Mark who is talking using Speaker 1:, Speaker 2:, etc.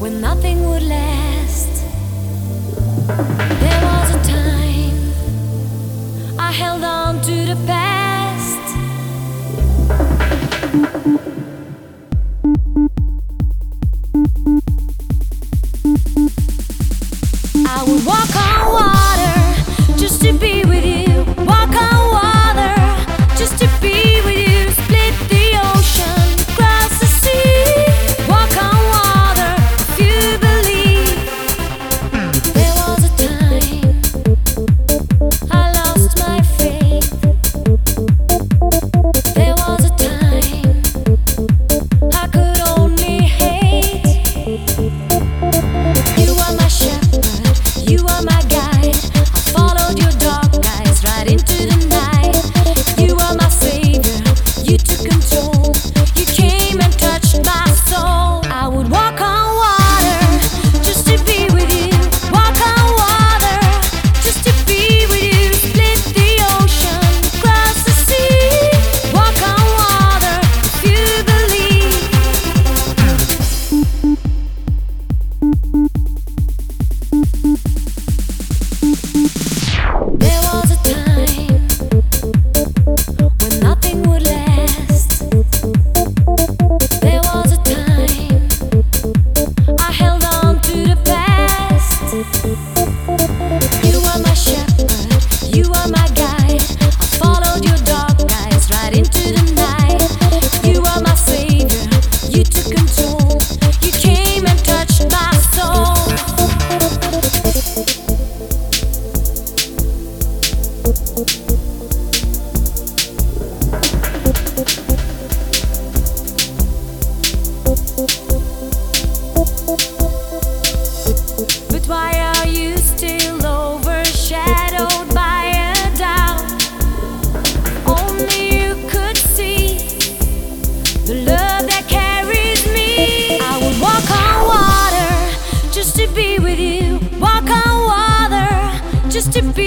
Speaker 1: when nothing would last. There was a time I held on to the past. I would walk on water just to be I to be